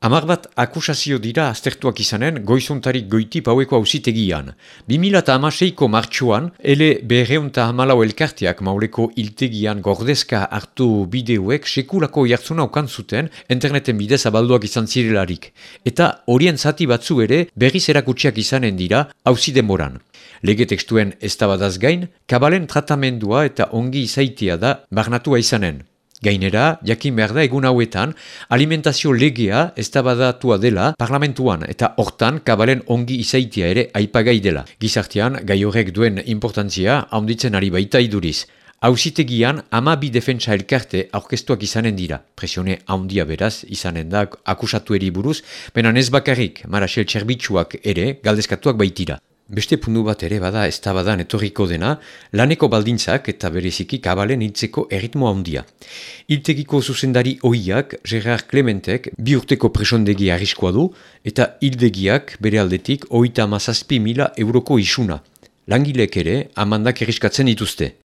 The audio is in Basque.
Amar bat akusazio dira aztertuak izanen goizuntarik goiti paueko hausitegian. 2006ko martxuan, ele berreunta hamalau elkarteak mauleko iltegian gordezka hartu bideoek sekulako jartzuna okan zuten interneten bidez abalduak izan zirelarik. Eta horien zati batzu ere berriz erakutsiak izanen dira hausi demoran. Lege tekstuen ez gain, kabalen tratamendua eta ongi izaitia da barnatua izanen. Gainera, jakin behar da egun hauetan, alimentazio legea ez dela parlamentuan eta hortan kabalen ongi izaitia ere aipagai dela. Gizartean, gai horrek duen importantzia haunditzen ari baita iduriz. Hauzitegian, ama bi defentsa elkarte aurkestuak izanen dira. Presione haundia beraz izanen da akusatu buruz, benan ez bakarrik, marasel txerbitxuak ere galdezkatuak baitira. Beste pundu bat ere bada ez da badan etorriko dena, laneko baldintzak eta bereziki kabalen hiltzeko erritmo handia. Hiltegiko zuzendari oiak, Gerard Clementek, bi urteko presondegi arriskoa du, eta hildegiak bere aldetik oita amazazpi mila euroko isuna. Langilek ere, amandak erriskatzen dituzte.